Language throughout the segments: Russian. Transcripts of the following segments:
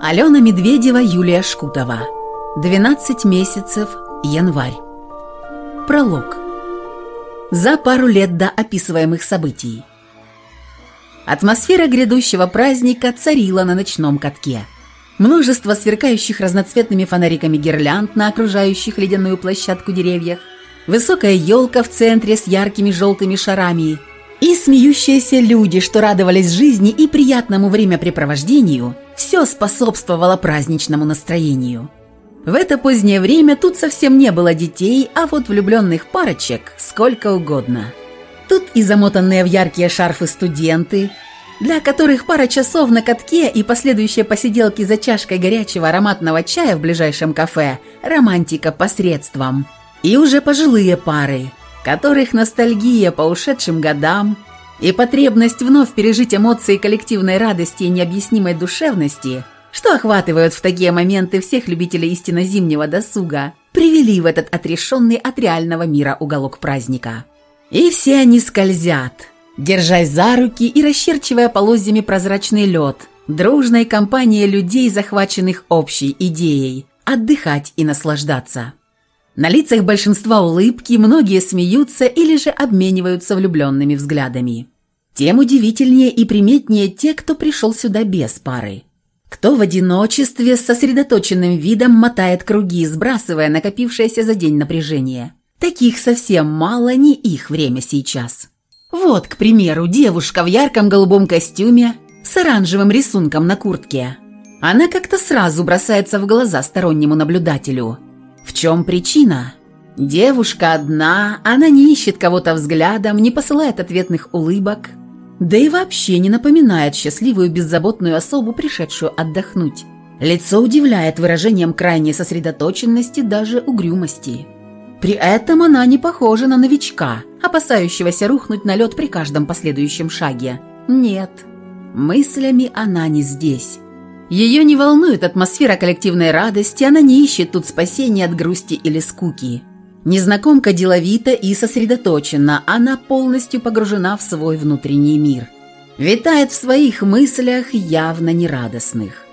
Алена Медведева, Юлия Шкутова. 12 месяцев, январь. Пролог. За пару лет до описываемых событий. Атмосфера грядущего праздника царила на ночном катке. Множество сверкающих разноцветными фонариками гирлянд на окружающих ледяную площадку деревьях, высокая елка в центре с яркими желтыми шарами – и смеющиеся люди, что радовались жизни и приятному времяпрепровождению, все способствовало праздничному настроению. В это позднее время тут совсем не было детей, а вот влюбленных парочек сколько угодно. Тут и замотанные в яркие шарфы студенты, для которых пара часов на катке и последующие посиделки за чашкой горячего ароматного чая в ближайшем кафе – романтика посредством. И уже пожилые пары – которых ностальгия по ушедшим годам и потребность вновь пережить эмоции коллективной радости и необъяснимой душевности, что охватывают в такие моменты всех любителей истинно зимнего досуга, привели в этот отрешенный от реального мира уголок праздника. И все они скользят, держась за руки и расчерчивая полозьями прозрачный лед, дружной компанией людей, захваченных общей идеей – отдыхать и наслаждаться. На лицах большинства улыбки, многие смеются или же обмениваются влюбленными взглядами. Тем удивительнее и приметнее те, кто пришел сюда без пары. Кто в одиночестве с сосредоточенным видом мотает круги, сбрасывая накопившееся за день напряжение. Таких совсем мало, не их время сейчас. Вот, к примеру, девушка в ярком голубом костюме с оранжевым рисунком на куртке. Она как-то сразу бросается в глаза стороннему наблюдателю – в чем причина? Девушка одна, она не ищет кого-то взглядом, не посылает ответных улыбок, да и вообще не напоминает счастливую беззаботную особу, пришедшую отдохнуть. Лицо удивляет выражением крайней сосредоточенности, даже угрюмости. При этом она не похожа на новичка, опасающегося рухнуть на лед при каждом последующем шаге. Нет, мыслями она не здесь. Ее не волнует атмосфера коллективной радости, она не ищет тут спасения от грусти или скуки. Незнакомка деловита и сосредоточена, она полностью погружена в свой внутренний мир. Витает в своих мыслях, явно нерадостных.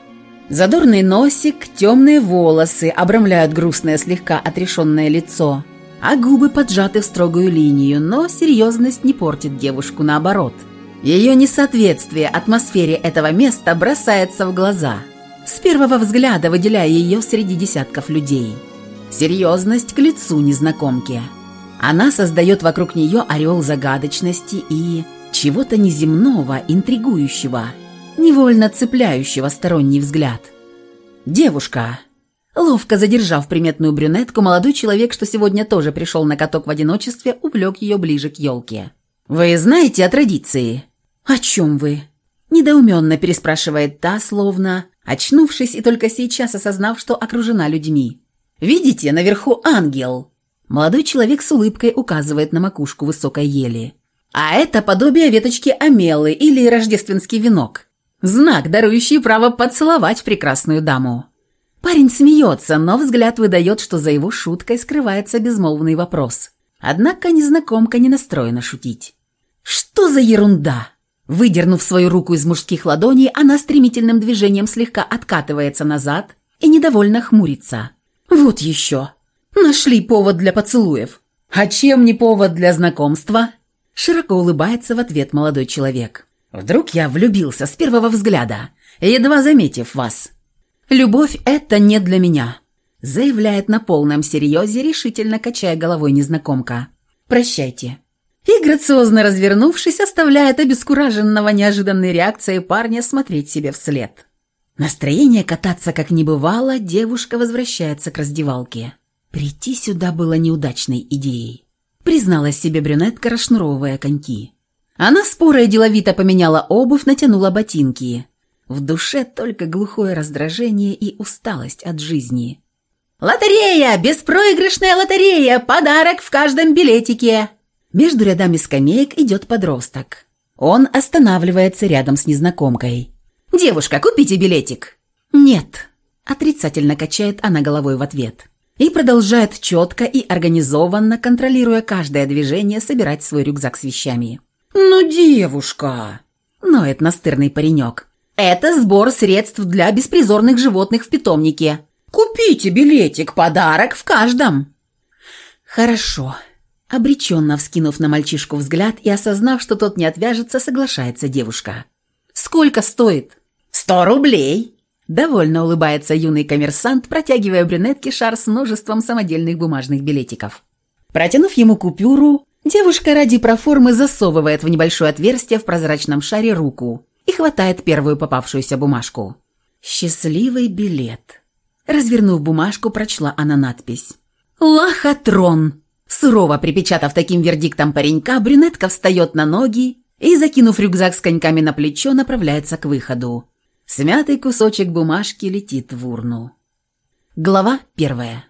Задорный носик, темные волосы обрамляют грустное слегка отрешенное лицо, а губы поджаты в строгую линию, но серьезность не портит девушку наоборот – ее несоответствие атмосфере этого места бросается в глаза, с первого взгляда выделяя ее среди десятков людей. Серьезность к лицу незнакомки. Она создает вокруг нее орел загадочности и чего-то неземного, интригующего, невольно цепляющего сторонний взгляд. Девушка. Ловко задержав приметную брюнетку, молодой человек, что сегодня тоже пришел на каток в одиночестве, увлек ее ближе к елке. «Вы знаете о традиции?» «О чем вы?» Недоуменно переспрашивает та, словно очнувшись и только сейчас осознав, что окружена людьми. «Видите, наверху ангел!» Молодой человек с улыбкой указывает на макушку высокой ели. «А это подобие веточки амелы или рождественский венок. Знак, дарующий право поцеловать прекрасную даму». Парень смеется, но взгляд выдает, что за его шуткой скрывается безмолвный вопрос. Однако незнакомка не настроена шутить. «Что за ерунда?» Выдернув свою руку из мужских ладоней, она стремительным движением слегка откатывается назад и недовольно хмурится. «Вот еще! Нашли повод для поцелуев! А чем не повод для знакомства?» Широко улыбается в ответ молодой человек. «Вдруг я влюбился с первого взгляда, едва заметив вас. Любовь — это не для меня», заявляет на полном серьезе, решительно качая головой незнакомка. «Прощайте» и, грациозно развернувшись, оставляет обескураженного неожиданной реакцией парня смотреть себе вслед. Настроение кататься как не бывало, девушка возвращается к раздевалке. Прийти сюда было неудачной идеей. Призналась себе брюнетка, расшнуровывая коньки. Она споро и деловито поменяла обувь, натянула ботинки. В душе только глухое раздражение и усталость от жизни. «Лотерея! Беспроигрышная лотерея! Подарок в каждом билетике!» Между рядами скамеек идет подросток. Он останавливается рядом с незнакомкой. «Девушка, купите билетик!» «Нет», – отрицательно качает она головой в ответ. И продолжает четко и организованно, контролируя каждое движение, собирать свой рюкзак с вещами. «Ну, девушка!» – ноет настырный паренек. Это сбор средств для беспризорных животных в питомнике. Купите билетик, подарок в каждом». «Хорошо». Обреченно вскинув на мальчишку взгляд и осознав, что тот не отвяжется, соглашается девушка. «Сколько стоит?» «Сто рублей!» Довольно улыбается юный коммерсант, протягивая брюнетке шар с множеством самодельных бумажных билетиков. Протянув ему купюру, девушка ради проформы засовывает в небольшое отверстие в прозрачном шаре руку и хватает первую попавшуюся бумажку. «Счастливый билет». Развернув бумажку, прочла она надпись. «Лохотрон!» Сурово припечатав таким вердиктом паренька, брюнетка встает на ноги и, закинув рюкзак с коньками на плечо, направляется к выходу. Смятый кусочек бумажки летит в урну. Глава первая.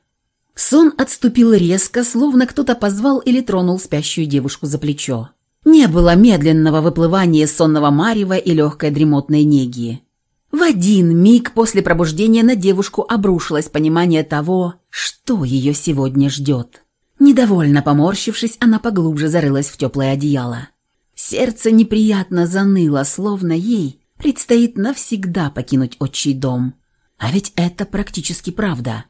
Сон отступил резко, словно кто-то позвал или тронул спящую девушку за плечо. Не было медленного выплывания сонного марева и легкой дремотной неги. В один миг после пробуждения на девушку обрушилось понимание того, что ее сегодня ждет. Недовольно поморщившись, она поглубже зарылась в теплое одеяло. Сердце неприятно заныло, словно ей предстоит навсегда покинуть отчий дом. А ведь это практически правда.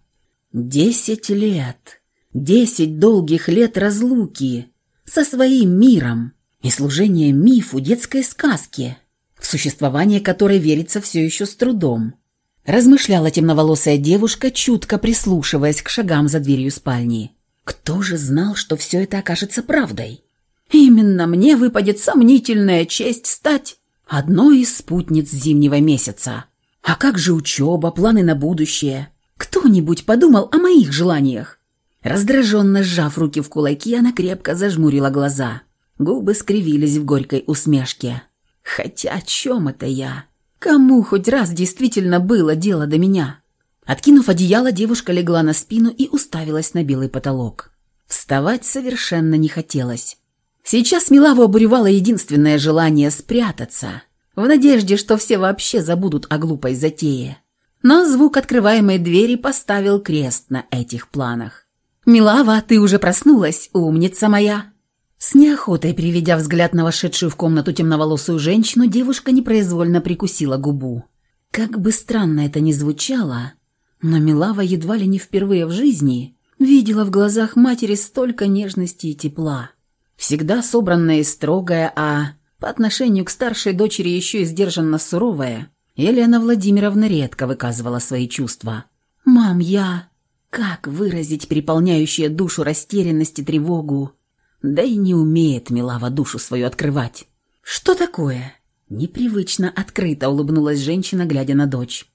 Десять лет. Десять долгих лет разлуки со своим миром и служение мифу детской сказки, в существование которой верится все еще с трудом. Размышляла темноволосая девушка, чутко прислушиваясь к шагам за дверью спальни. Кто же знал, что все это окажется правдой? Именно мне выпадет сомнительная честь стать одной из спутниц зимнего месяца. А как же учеба, планы на будущее? Кто-нибудь подумал о моих желаниях? Раздраженно сжав руки в кулаки, она крепко зажмурила глаза. Губы скривились в горькой усмешке. Хотя о чем это я? Кому хоть раз действительно было дело до меня? Откинув одеяло, девушка легла на спину и уставилась на белый потолок. Вставать совершенно не хотелось. Сейчас Милаву обуревало единственное желание спрятаться, в надежде, что все вообще забудут о глупой затее. Но звук открываемой двери поставил крест на этих планах. «Милава, ты уже проснулась, умница моя!» С неохотой приведя взгляд на вошедшую в комнату темноволосую женщину, девушка непроизвольно прикусила губу. Как бы странно это ни звучало, но Милава едва ли не впервые в жизни видела в глазах матери столько нежности и тепла. Всегда собранная и строгая, а по отношению к старшей дочери еще и сдержанно суровая, Елена Владимировна редко выказывала свои чувства. «Мам, я...» Как выразить переполняющую душу растерянность и тревогу? Да и не умеет Милава душу свою открывать. «Что такое?» Непривычно открыто улыбнулась женщина, глядя на дочь.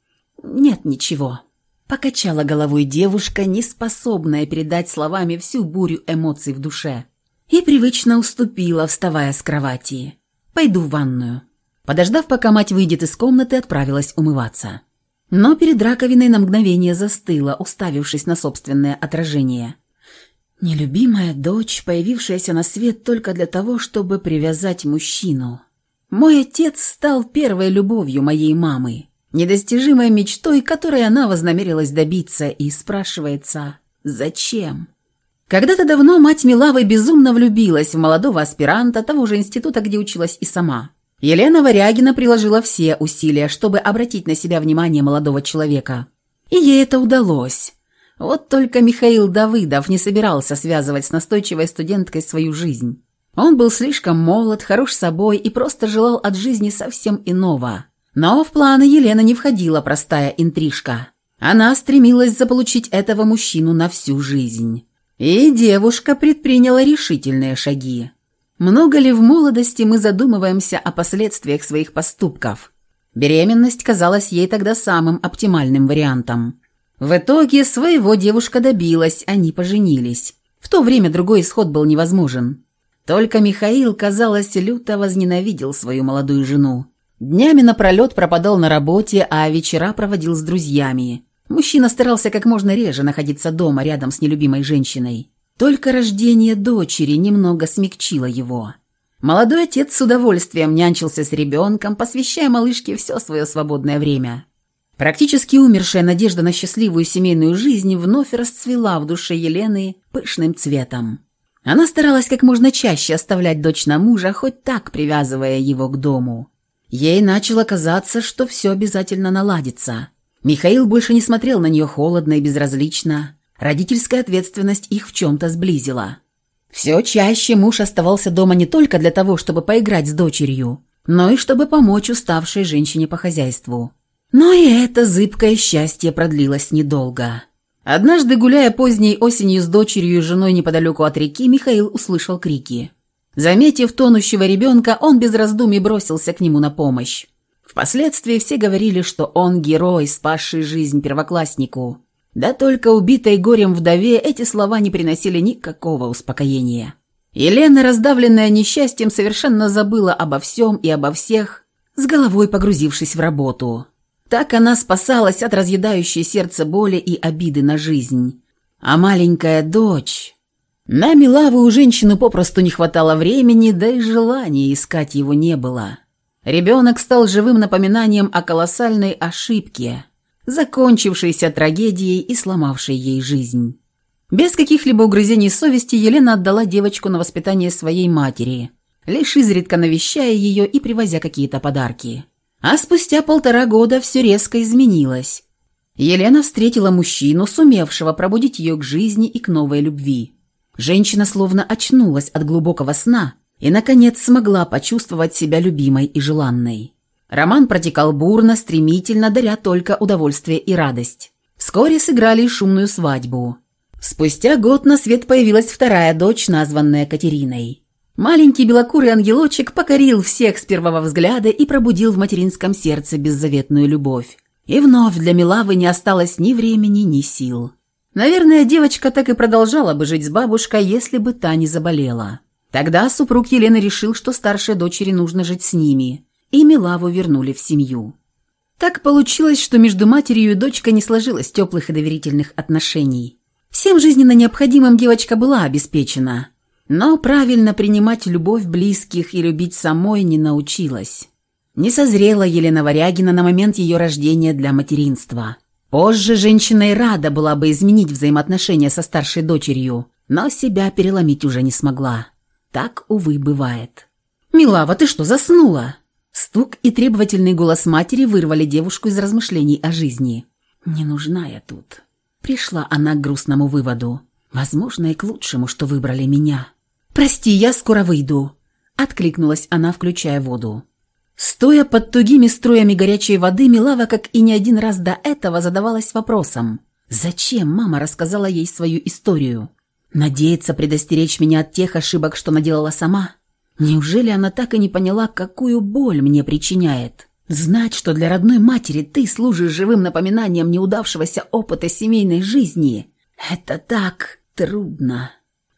«Нет ничего», Покачала головой девушка, не способная передать словами всю бурю эмоций в душе. И привычно уступила, вставая с кровати. «Пойду в ванную». Подождав, пока мать выйдет из комнаты, отправилась умываться. Но перед раковиной на мгновение застыла, уставившись на собственное отражение. Нелюбимая дочь, появившаяся на свет только для того, чтобы привязать мужчину. Мой отец стал первой любовью моей мамы недостижимой мечтой, которой она вознамерилась добиться, и спрашивается «Зачем?». Когда-то давно мать Милавы безумно влюбилась в молодого аспиранта того же института, где училась и сама. Елена Варягина приложила все усилия, чтобы обратить на себя внимание молодого человека. И ей это удалось. Вот только Михаил Давыдов не собирался связывать с настойчивой студенткой свою жизнь. Он был слишком молод, хорош собой и просто желал от жизни совсем иного – но в планы Елены не входила простая интрижка. Она стремилась заполучить этого мужчину на всю жизнь. И девушка предприняла решительные шаги. Много ли в молодости мы задумываемся о последствиях своих поступков? Беременность казалась ей тогда самым оптимальным вариантом. В итоге своего девушка добилась, они поженились. В то время другой исход был невозможен. Только Михаил, казалось, люто возненавидел свою молодую жену. Днями напролет пропадал на работе, а вечера проводил с друзьями. Мужчина старался как можно реже находиться дома рядом с нелюбимой женщиной. Только рождение дочери немного смягчило его. Молодой отец с удовольствием нянчился с ребенком, посвящая малышке все свое свободное время. Практически умершая надежда на счастливую семейную жизнь вновь расцвела в душе Елены пышным цветом. Она старалась как можно чаще оставлять дочь на мужа, хоть так привязывая его к дому. Ей начало казаться, что все обязательно наладится. Михаил больше не смотрел на нее холодно и безразлично. Родительская ответственность их в чем-то сблизила. Все чаще муж оставался дома не только для того, чтобы поиграть с дочерью, но и чтобы помочь уставшей женщине по хозяйству. Но и это зыбкое счастье продлилось недолго. Однажды, гуляя поздней осенью с дочерью и женой неподалеку от реки, Михаил услышал крики. Заметив тонущего ребенка, он без раздумий бросился к нему на помощь. Впоследствии все говорили, что он герой, спасший жизнь первокласснику. Да только убитой горем вдове эти слова не приносили никакого успокоения. Елена, раздавленная несчастьем, совершенно забыла обо всем и обо всех, с головой погрузившись в работу. Так она спасалась от разъедающей сердце боли и обиды на жизнь. А маленькая дочь... На Милаву у женщины попросту не хватало времени, да и желания искать его не было. Ребенок стал живым напоминанием о колоссальной ошибке, закончившейся трагедией и сломавшей ей жизнь. Без каких-либо угрызений совести Елена отдала девочку на воспитание своей матери, лишь изредка навещая ее и привозя какие-то подарки. А спустя полтора года все резко изменилось. Елена встретила мужчину, сумевшего пробудить ее к жизни и к новой любви. Женщина словно очнулась от глубокого сна и, наконец, смогла почувствовать себя любимой и желанной. Роман протекал бурно, стремительно, даря только удовольствие и радость. Вскоре сыграли шумную свадьбу. Спустя год на свет появилась вторая дочь, названная Катериной. Маленький белокурый ангелочек покорил всех с первого взгляда и пробудил в материнском сердце беззаветную любовь. И вновь для Милавы не осталось ни времени, ни сил. Наверное, девочка так и продолжала бы жить с бабушкой, если бы та не заболела. Тогда супруг Елены решил, что старшей дочери нужно жить с ними, и Милаву вернули в семью. Так получилось, что между матерью и дочкой не сложилось теплых и доверительных отношений. Всем жизненно необходимым девочка была обеспечена, но правильно принимать любовь близких и любить самой не научилась. Не созрела Елена Варягина на момент ее рождения для материнства – Позже женщина и рада была бы изменить взаимоотношения со старшей дочерью, но себя переломить уже не смогла. Так, увы, бывает. «Милава, ты что, заснула?» Стук и требовательный голос матери вырвали девушку из размышлений о жизни. «Не нужна я тут». Пришла она к грустному выводу. «Возможно, и к лучшему, что выбрали меня». «Прости, я скоро выйду», — откликнулась она, включая воду. Стоя под тугими струями горячей воды, Милава, как и не один раз до этого, задавалась вопросом, зачем мама рассказала ей свою историю? Надеется предостеречь меня от тех ошибок, что наделала сама? Неужели она так и не поняла, какую боль мне причиняет? Знать, что для родной матери ты служишь живым напоминанием неудавшегося опыта семейной жизни, это так трудно.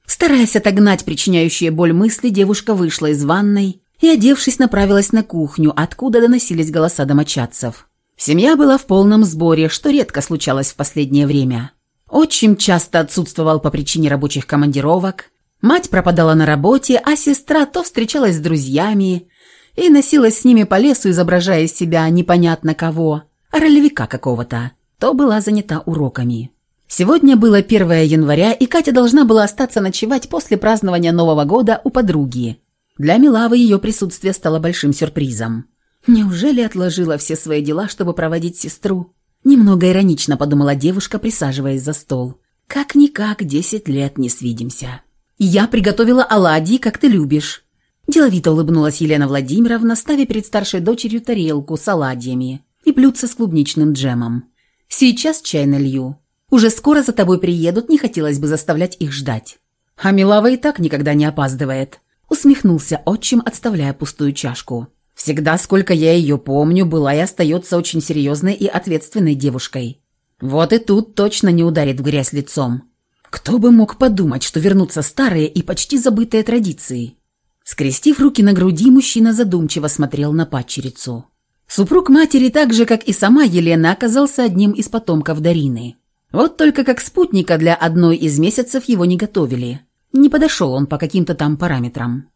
Стараясь отогнать причиняющие боль мысли, девушка вышла из ванной и, одевшись, направилась на кухню, откуда доносились голоса домочадцев. Семья была в полном сборе, что редко случалось в последнее время. Отчим часто отсутствовал по причине рабочих командировок, мать пропадала на работе, а сестра то встречалась с друзьями и носилась с ними по лесу, изображая из себя непонятно кого, ролевика какого-то, то была занята уроками. Сегодня было 1 января, и Катя должна была остаться ночевать после празднования Нового года у подруги. Для Милавы ее присутствие стало большим сюрпризом. Неужели отложила все свои дела, чтобы проводить сестру? Немного иронично подумала девушка, присаживаясь за стол. Как-никак десять лет не свидимся. Я приготовила оладьи, как ты любишь. Деловито улыбнулась Елена Владимировна, ставя перед старшей дочерью тарелку с оладьями и блюдце с клубничным джемом. Сейчас чай налью. Уже скоро за тобой приедут, не хотелось бы заставлять их ждать. А Милава и так никогда не опаздывает усмехнулся отчим, отставляя пустую чашку. Всегда, сколько я ее помню, была и остается очень серьезной и ответственной девушкой. Вот и тут точно не ударит в грязь лицом. Кто бы мог подумать, что вернутся старые и почти забытые традиции? Скрестив руки на груди, мужчина задумчиво смотрел на падчерицу. Супруг матери, так же, как и сама Елена, оказался одним из потомков Дарины. Вот только как спутника для одной из месяцев его не готовили. Не подошел он по каким-то там параметрам.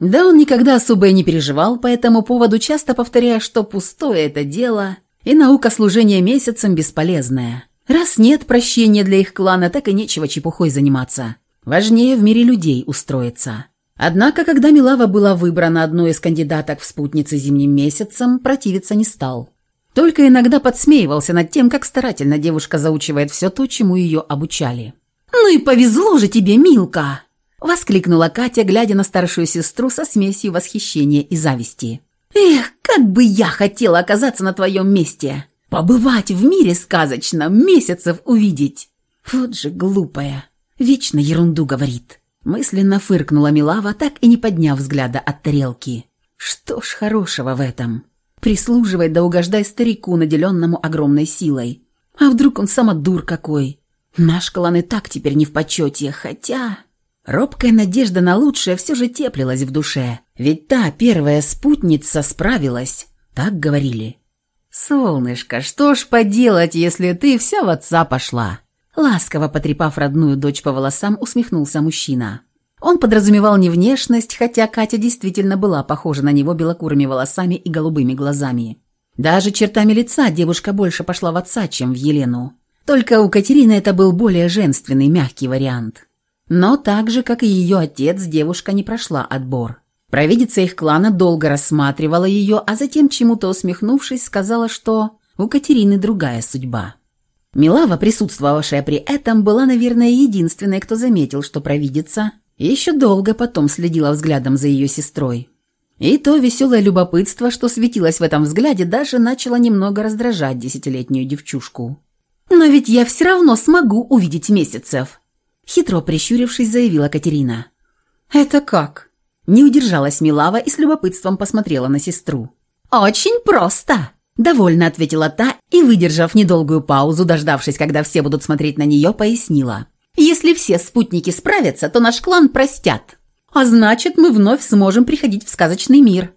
Да он никогда особо и не переживал по этому поводу, часто повторяя, что пустое это дело, и наука служения месяцем бесполезная. Раз нет прощения для их клана, так и нечего чепухой заниматься. Важнее в мире людей устроиться. Однако, когда Милава была выбрана одной из кандидаток в спутницы зимним месяцем, противиться не стал. Только иногда подсмеивался над тем, как старательно девушка заучивает все то, чему ее обучали. «Ну и повезло же тебе, Милка!» – воскликнула Катя, глядя на старшую сестру со смесью восхищения и зависти. «Эх, как бы я хотела оказаться на твоем месте! Побывать в мире сказочном, месяцев увидеть!» Вот же глупая, вечно ерунду говорит. Мысленно фыркнула Милава, так и не подняв взгляда от тарелки. Что ж хорошего в этом? Прислуживай да угождай старику, наделенному огромной силой. А вдруг он самодур какой? Наш клан и так теперь не в почете, хотя... Робкая надежда на лучшее все же теплилась в душе. Ведь та первая спутница справилась, так говорили. «Солнышко, что ж поделать, если ты вся в отца пошла?» Ласково потрепав родную дочь по волосам, усмехнулся мужчина. Он подразумевал не внешность, хотя Катя действительно была похожа на него белокурыми волосами и голубыми глазами. Даже чертами лица девушка больше пошла в отца, чем в Елену. Только у Катерины это был более женственный, мягкий вариант. Но так же, как и ее отец, девушка не прошла отбор. Провидица их клана долго рассматривала ее, а затем, чему-то усмехнувшись, сказала, что у Катерины другая судьба. Милава, присутствовавшая при этом, была, наверное, единственной, кто заметил, что провидица еще долго потом следила взглядом за ее сестрой. И то веселое любопытство, что светилось в этом взгляде, даже начало немного раздражать десятилетнюю девчушку. «Но ведь я все равно смогу увидеть месяцев», — хитро прищурившись, заявила Катерина. «Это как?» Не удержалась Милава и с любопытством посмотрела на сестру. «Очень просто!» Довольно ответила та и, выдержав недолгую паузу, дождавшись, когда все будут смотреть на нее, пояснила. «Если все спутники справятся, то наш клан простят. А значит, мы вновь сможем приходить в сказочный мир».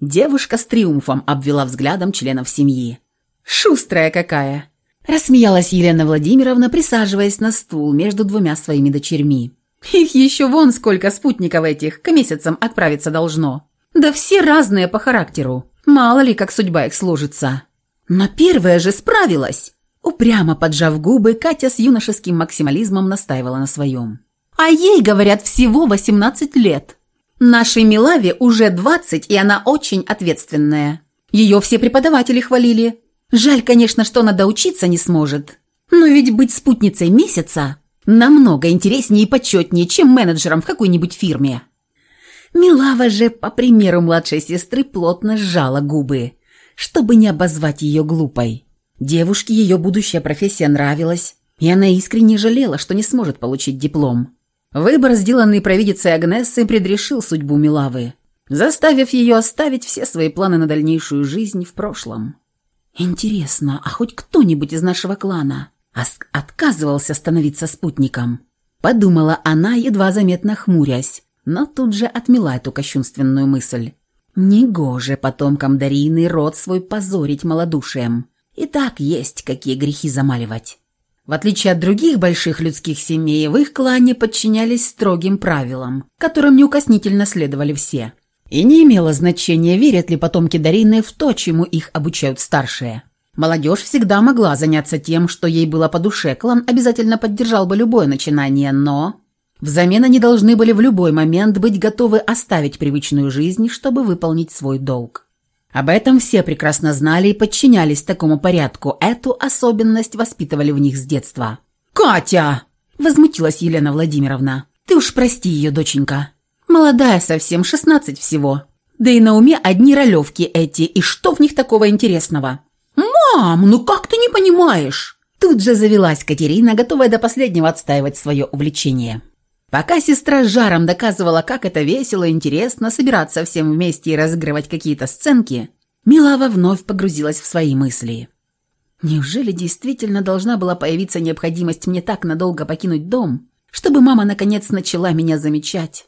Девушка с триумфом обвела взглядом членов семьи. «Шустрая какая!» Рассмеялась Елена Владимировна, присаживаясь на стул между двумя своими дочерьми. «Их еще вон сколько спутников этих к месяцам отправиться должно. Да все разные по характеру. Мало ли, как судьба их сложится. Но первая же справилась. Упрямо поджав губы, Катя с юношеским максимализмом настаивала на своем. А ей, говорят, всего 18 лет. Нашей Милаве уже 20, и она очень ответственная. Ее все преподаватели хвалили. Жаль, конечно, что она доучиться не сможет. Но ведь быть спутницей месяца намного интереснее и почетнее, чем менеджером в какой-нибудь фирме. Милава же, по примеру младшей сестры, плотно сжала губы, чтобы не обозвать ее глупой. Девушке ее будущая профессия нравилась, и она искренне жалела, что не сможет получить диплом. Выбор, сделанный провидицей Агнессы, предрешил судьбу Милавы, заставив ее оставить все свои планы на дальнейшую жизнь в прошлом. «Интересно, а хоть кто-нибудь из нашего клана отказывался становиться спутником?» Подумала она, едва заметно хмурясь, но тут же отмела эту кощунственную мысль. Негоже потомкам Дарины род свой позорить малодушием. И так есть какие грехи замаливать. В отличие от других больших людских семей, в их клане подчинялись строгим правилам, которым неукоснительно следовали все. И не имело значения, верят ли потомки Дарины в то, чему их обучают старшие. Молодежь всегда могла заняться тем, что ей было по душе, клан обязательно поддержал бы любое начинание, но Взамен они должны были в любой момент быть готовы оставить привычную жизнь, чтобы выполнить свой долг. Об этом все прекрасно знали и подчинялись такому порядку. Эту особенность воспитывали в них с детства. «Катя!» – возмутилась Елена Владимировна. «Ты уж прости ее, доченька. Молодая совсем, шестнадцать всего. Да и на уме одни ролевки эти, и что в них такого интересного?» «Мам, ну как ты не понимаешь?» Тут же завелась Катерина, готовая до последнего отстаивать свое увлечение. Пока сестра с жаром доказывала, как это весело и интересно собираться всем вместе и разыгрывать какие-то сценки, Милава вновь погрузилась в свои мысли. Неужели действительно должна была появиться необходимость мне так надолго покинуть дом, чтобы мама наконец начала меня замечать?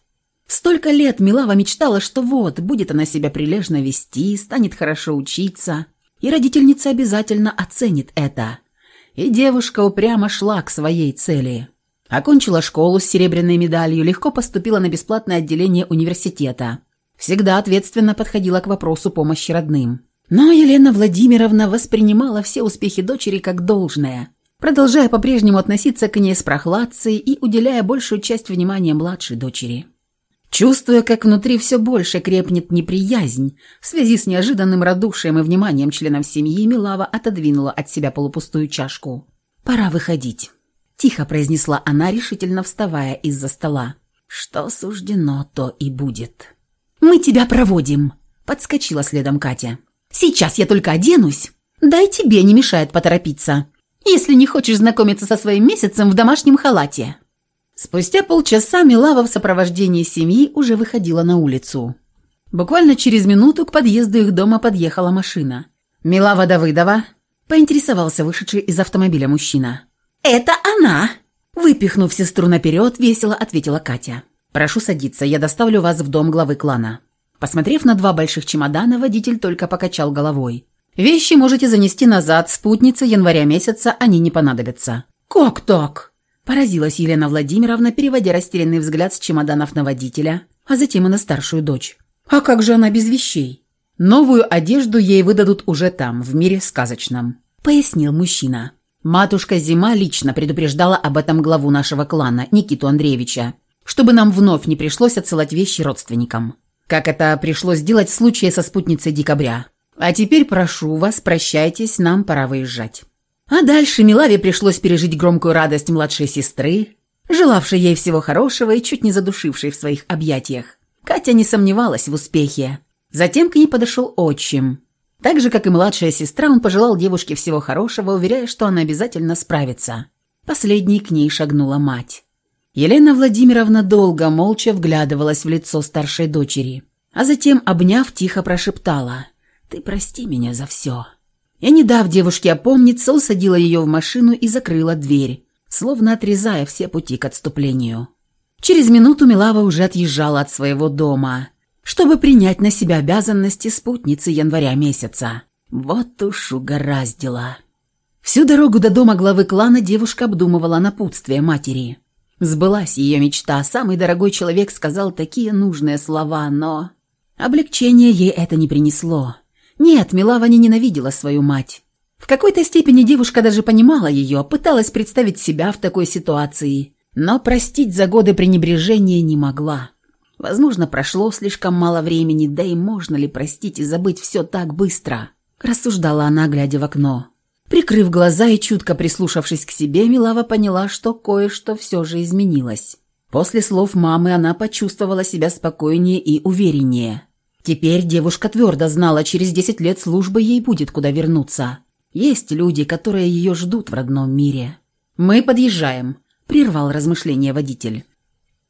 Столько лет Милава мечтала, что вот, будет она себя прилежно вести, станет хорошо учиться, и родительница обязательно оценит это. И девушка упрямо шла к своей цели – Окончила школу с серебряной медалью, легко поступила на бесплатное отделение университета. Всегда ответственно подходила к вопросу помощи родным. Но Елена Владимировна воспринимала все успехи дочери как должное, продолжая по-прежнему относиться к ней с прохладцей и уделяя большую часть внимания младшей дочери. Чувствуя, как внутри все больше крепнет неприязнь, в связи с неожиданным радушием и вниманием членов семьи, Милава отодвинула от себя полупустую чашку. «Пора выходить», – тихо произнесла она, решительно вставая из-за стола. «Что суждено, то и будет». «Мы тебя проводим», – подскочила следом Катя. «Сейчас я только оденусь. Да и тебе не мешает поторопиться, если не хочешь знакомиться со своим месяцем в домашнем халате». Спустя полчаса Милава в сопровождении семьи уже выходила на улицу. Буквально через минуту к подъезду их дома подъехала машина. «Милава Давыдова?» – поинтересовался вышедший из автомобиля мужчина. «Это она!» Выпихнув сестру наперед, весело ответила Катя. «Прошу садиться, я доставлю вас в дом главы клана». Посмотрев на два больших чемодана, водитель только покачал головой. «Вещи можете занести назад, спутницы января месяца они не понадобятся». «Как так?» Поразилась Елена Владимировна, переводя растерянный взгляд с чемоданов на водителя, а затем и на старшую дочь. «А как же она без вещей?» «Новую одежду ей выдадут уже там, в мире сказочном», — пояснил мужчина. «Матушка Зима лично предупреждала об этом главу нашего клана, Никиту Андреевича, чтобы нам вновь не пришлось отсылать вещи родственникам. Как это пришлось делать в случае со спутницей декабря. А теперь прошу вас, прощайтесь, нам пора выезжать». А дальше Милаве пришлось пережить громкую радость младшей сестры, желавшей ей всего хорошего и чуть не задушившей в своих объятиях. Катя не сомневалась в успехе. Затем к ней подошел отчим. Так же, как и младшая сестра, он пожелал девушке всего хорошего, уверяя, что она обязательно справится. Последней к ней шагнула мать. Елена Владимировна долго молча вглядывалась в лицо старшей дочери, а затем, обняв, тихо прошептала «Ты прости меня за все». Я, не дав девушке опомниться, усадила ее в машину и закрыла дверь, словно отрезая все пути к отступлению. Через минуту Милава уже отъезжала от своего дома, чтобы принять на себя обязанности спутницы января месяца. Вот уж угораздило. Всю дорогу до дома главы клана девушка обдумывала напутствие матери. Сбылась ее мечта, самый дорогой человек сказал такие нужные слова, но... Облегчение ей это не принесло. Нет, Милава не ненавидела свою мать. В какой-то степени девушка даже понимала ее, пыталась представить себя в такой ситуации, но простить за годы пренебрежения не могла. Возможно, прошло слишком мало времени, да и можно ли простить и забыть все так быстро? Рассуждала она, глядя в окно. Прикрыв глаза и чутко прислушавшись к себе, Милава поняла, что кое-что все же изменилось. После слов мамы она почувствовала себя спокойнее и увереннее. Теперь девушка твердо знала, через 10 лет службы ей будет куда вернуться. Есть люди, которые ее ждут в родном мире. «Мы подъезжаем», – прервал размышление водитель.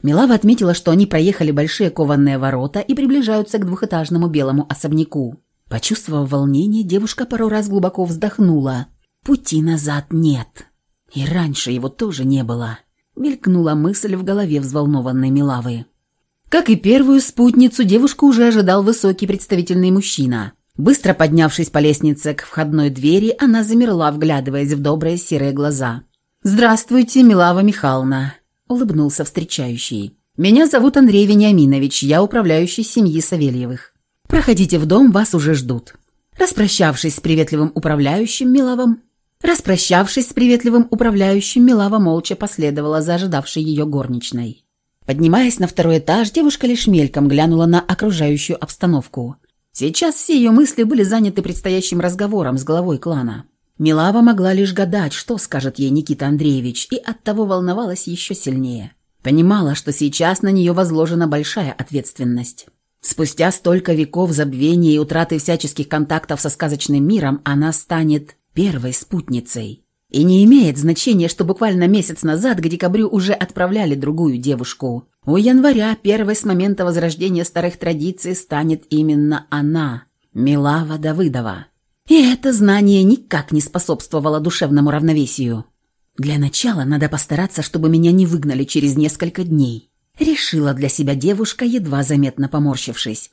Милава отметила, что они проехали большие кованные ворота и приближаются к двухэтажному белому особняку. Почувствовав волнение, девушка пару раз глубоко вздохнула. «Пути назад нет. И раньше его тоже не было», – мелькнула мысль в голове взволнованной Милавы. Как и первую спутницу, девушку уже ожидал высокий представительный мужчина. Быстро поднявшись по лестнице к входной двери, она замерла, вглядываясь в добрые серые глаза. «Здравствуйте, Милава Михайловна», – улыбнулся встречающий. «Меня зовут Андрей Вениаминович, я управляющий семьи Савельевых. Проходите в дом, вас уже ждут». Распрощавшись с приветливым управляющим Милавом, Распрощавшись с приветливым управляющим, Милава молча последовала за ожидавшей ее горничной. Поднимаясь на второй этаж, девушка лишь мельком глянула на окружающую обстановку. Сейчас все ее мысли были заняты предстоящим разговором с главой клана. Милава могла лишь гадать, что скажет ей Никита Андреевич, и оттого волновалась еще сильнее. Понимала, что сейчас на нее возложена большая ответственность. Спустя столько веков забвения и утраты всяческих контактов со сказочным миром она станет первой спутницей. И не имеет значения, что буквально месяц назад к декабрю уже отправляли другую девушку. У января, первой с момента возрождения старых традиций, станет именно она, Милава Давыдова. И это знание никак не способствовало душевному равновесию. Для начала надо постараться, чтобы меня не выгнали через несколько дней. Решила для себя девушка, едва заметно поморщившись.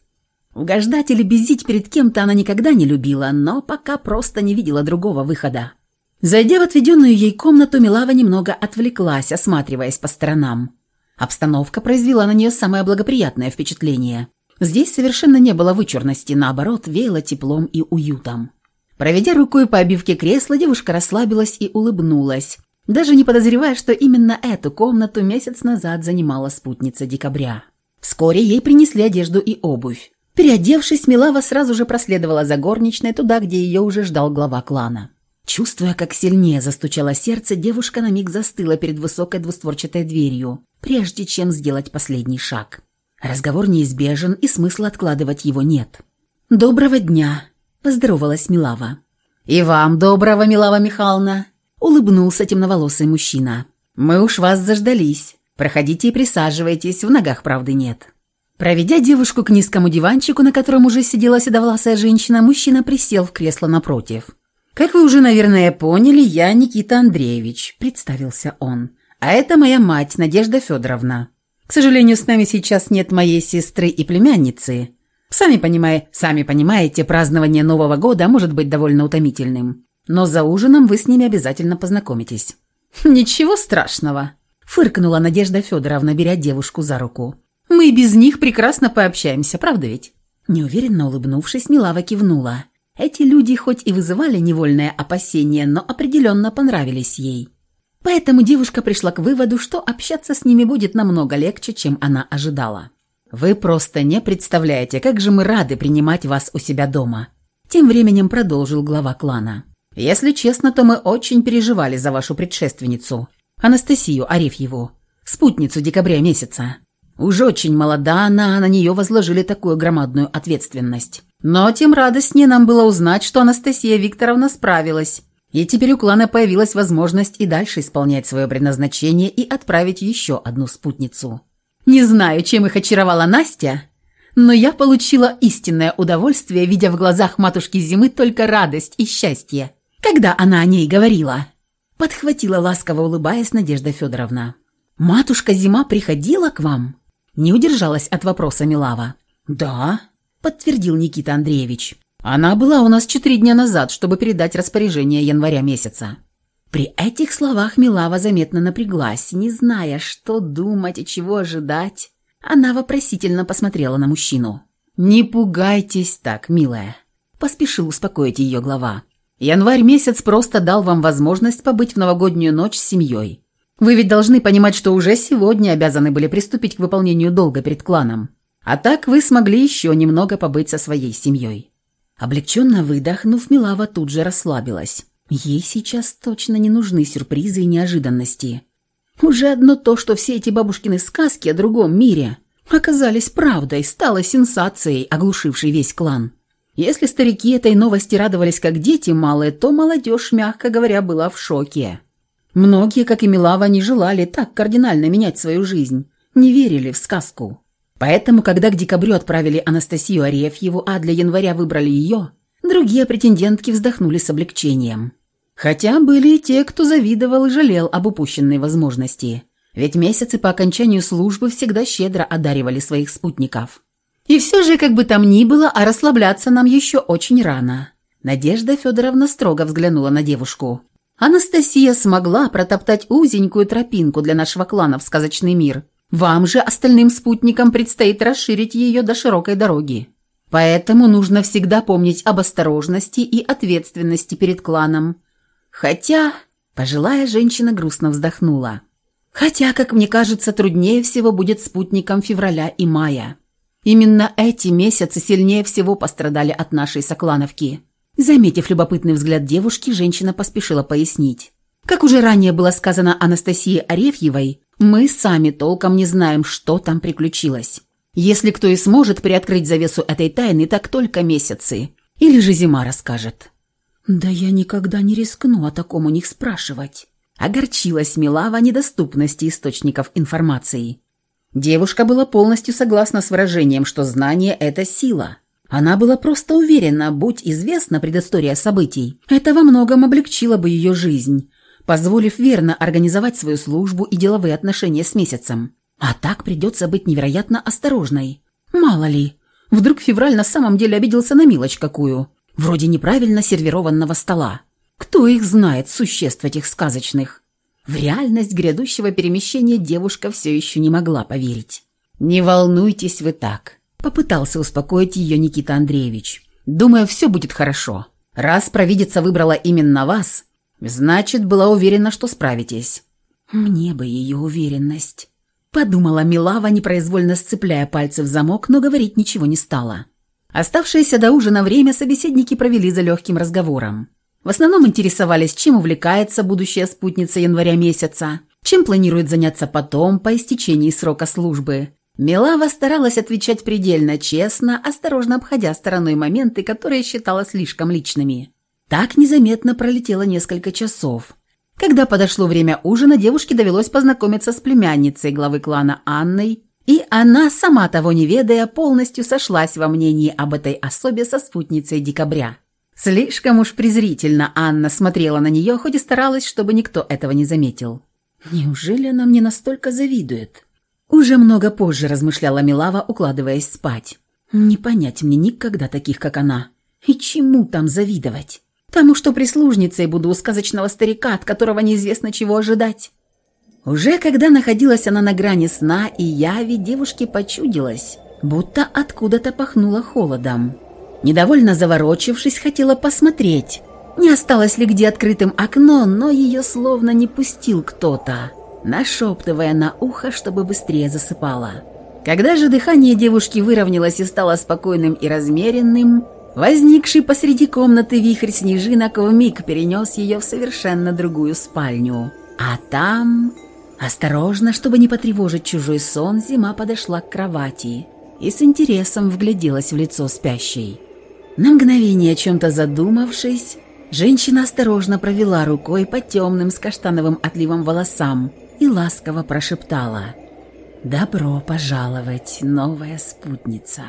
Угождать или безить перед кем-то она никогда не любила, но пока просто не видела другого выхода. Зайдя в отведенную ей комнату, Милава немного отвлеклась, осматриваясь по сторонам. Обстановка произвела на нее самое благоприятное впечатление. Здесь совершенно не было вычурности, наоборот, веяло теплом и уютом. Проведя рукой по обивке кресла, девушка расслабилась и улыбнулась, даже не подозревая, что именно эту комнату месяц назад занимала спутница декабря. Вскоре ей принесли одежду и обувь. Переодевшись, Милава сразу же проследовала за горничной туда, где ее уже ждал глава клана. Чувствуя, как сильнее застучало сердце, девушка на миг застыла перед высокой двустворчатой дверью, прежде чем сделать последний шаг. Разговор неизбежен, и смысла откладывать его нет. «Доброго дня!» – поздоровалась Милава. «И вам доброго, Милава Михайловна!» – улыбнулся темноволосый мужчина. «Мы уж вас заждались. Проходите и присаживайтесь, в ногах правды нет». Проведя девушку к низкому диванчику, на котором уже сидела седовласая женщина, мужчина присел в кресло напротив. «Как вы уже, наверное, поняли, я Никита Андреевич», – представился он. «А это моя мать, Надежда Федоровна. К сожалению, с нами сейчас нет моей сестры и племянницы. Сами, понимая, сами понимаете, празднование Нового года может быть довольно утомительным. Но за ужином вы с ними обязательно познакомитесь». «Ничего страшного», – фыркнула Надежда Федоровна, беря девушку за руку. Мы без них прекрасно пообщаемся, правда ведь?» Неуверенно улыбнувшись, Милава кивнула. Эти люди хоть и вызывали невольное опасение, но определенно понравились ей. Поэтому девушка пришла к выводу, что общаться с ними будет намного легче, чем она ожидала. «Вы просто не представляете, как же мы рады принимать вас у себя дома», тем временем продолжил глава клана. «Если честно, то мы очень переживали за вашу предшественницу, Анастасию Арефьеву, спутницу декабря месяца. Уж очень молода она, а на нее возложили такую громадную ответственность. Но тем радостнее нам было узнать, что Анастасия Викторовна справилась. И теперь у клана появилась возможность и дальше исполнять свое предназначение и отправить еще одну спутницу. Не знаю, чем их очаровала Настя, но я получила истинное удовольствие, видя в глазах матушки Зимы только радость и счастье. Когда она о ней говорила, подхватила ласково улыбаясь Надежда Федоровна. «Матушка Зима приходила к вам?» Не удержалась от вопроса Милава. «Да», – подтвердил Никита Андреевич. «Она была у нас четыре дня назад, чтобы передать распоряжение января месяца». При этих словах Милава заметно напряглась, не зная, что думать и чего ожидать. Она вопросительно посмотрела на мужчину. «Не пугайтесь так, милая», – поспешил успокоить ее глава. «Январь месяц просто дал вам возможность побыть в новогоднюю ночь с семьей. Вы ведь должны понимать, что уже сегодня обязаны были приступить к выполнению долга перед кланом. А так вы смогли еще немного побыть со своей семьей». Облегченно выдохнув, Милава тут же расслабилась. Ей сейчас точно не нужны сюрпризы и неожиданности. Уже одно то, что все эти бабушкины сказки о другом мире оказались правдой, стало сенсацией, оглушившей весь клан. Если старики этой новости радовались как дети малые, то молодежь, мягко говоря, была в шоке. Многие, как и Милава, не желали так кардинально менять свою жизнь, не верили в сказку. Поэтому, когда к декабрю отправили Анастасию Арефьеву, а для января выбрали ее, другие претендентки вздохнули с облегчением. Хотя были и те, кто завидовал и жалел об упущенной возможности. Ведь месяцы по окончанию службы всегда щедро одаривали своих спутников. И все же, как бы там ни было, а расслабляться нам еще очень рано. Надежда Федоровна строго взглянула на девушку. Анастасия смогла протоптать узенькую тропинку для нашего клана в сказочный мир. Вам же, остальным спутникам, предстоит расширить ее до широкой дороги. Поэтому нужно всегда помнить об осторожности и ответственности перед кланом. Хотя, пожилая женщина грустно вздохнула. Хотя, как мне кажется, труднее всего будет спутникам февраля и мая. Именно эти месяцы сильнее всего пострадали от нашей соклановки. Заметив любопытный взгляд девушки, женщина поспешила пояснить. Как уже ранее было сказано Анастасии Арефьевой, мы сами толком не знаем, что там приключилось. Если кто и сможет приоткрыть завесу этой тайны, так только месяцы. Или же зима расскажет. «Да я никогда не рискну о таком у них спрашивать», – огорчилась Милава недоступности источников информации. Девушка была полностью согласна с выражением, что знание – это сила – она была просто уверена, будь известна предыстория событий, это во многом облегчило бы ее жизнь, позволив верно организовать свою службу и деловые отношения с месяцем. А так придется быть невероятно осторожной. Мало ли, вдруг февраль на самом деле обиделся на мелочь какую, вроде неправильно сервированного стола. Кто их знает, существ этих сказочных? В реальность грядущего перемещения девушка все еще не могла поверить. «Не волнуйтесь вы так. Попытался успокоить ее Никита Андреевич. «Думаю, все будет хорошо. Раз провидица выбрала именно вас, значит, была уверена, что справитесь». «Мне бы ее уверенность». Подумала Милава, непроизвольно сцепляя пальцы в замок, но говорить ничего не стала. Оставшееся до ужина время собеседники провели за легким разговором. В основном интересовались, чем увлекается будущая спутница января месяца, чем планирует заняться потом, по истечении срока службы. Милава старалась отвечать предельно честно, осторожно обходя стороной моменты, которые считала слишком личными. Так незаметно пролетело несколько часов. Когда подошло время ужина, девушке довелось познакомиться с племянницей главы клана Анной, и она, сама того не ведая, полностью сошлась во мнении об этой особе со спутницей декабря. Слишком уж презрительно Анна смотрела на нее, хоть и старалась, чтобы никто этого не заметил. «Неужели она мне настолько завидует?» Уже много позже размышляла Милава, укладываясь спать. «Не понять мне никогда таких, как она. И чему там завидовать? Тому, что прислужницей буду у сказочного старика, от которого неизвестно чего ожидать». Уже когда находилась она на грани сна и яви, девушке почудилось, будто откуда-то пахнуло холодом. Недовольно заворочившись, хотела посмотреть, не осталось ли где открытым окно, но ее словно не пустил кто-то, нашептывая на ухо, чтобы быстрее засыпала. Когда же дыхание девушки выровнялось и стало спокойным и размеренным, возникший посреди комнаты вихрь снежинок вмиг перенес ее в совершенно другую спальню. А там... Осторожно, чтобы не потревожить чужой сон, зима подошла к кровати и с интересом вгляделась в лицо спящей. На мгновение о чем-то задумавшись, женщина осторожно провела рукой по темным с каштановым отливом волосам и ласково прошептала «Добро пожаловать, новая спутница».